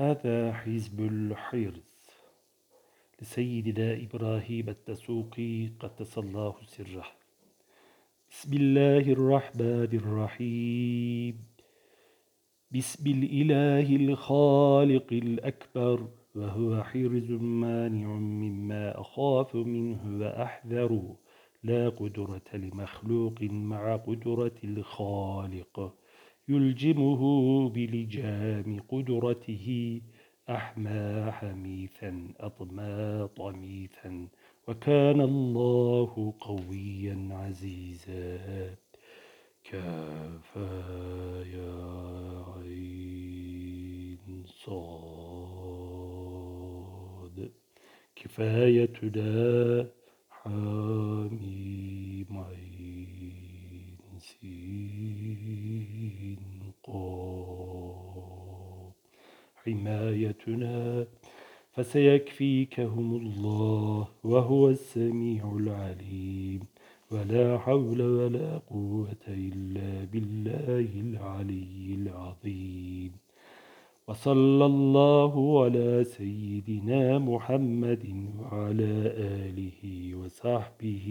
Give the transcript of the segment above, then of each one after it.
هذا حزب الحرز لسيدنا إبراهيم التسوقي قدس الله سره. بسم الله الرحمن الرحيم. بسم الإله الخالق الأكبر وهو حرز مانع مما أخاف منه وأحذر. لا قدرة لمخلوق مع قدرة الخالق. يلجمه بلجام قدرته أحمى حميثا أطمى طميثا وكان الله قويا عزيزا. كافا يا عين صاد. كفايتنا حاميم عين سين. حمايتنا فسيكفيكهم الله وهو السميع العليم. ولا حول ولا قوة إلا بالله العلي العظيم. وصلى الله على سيدنا محمد وعلى آله وصحبه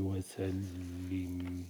وسلم.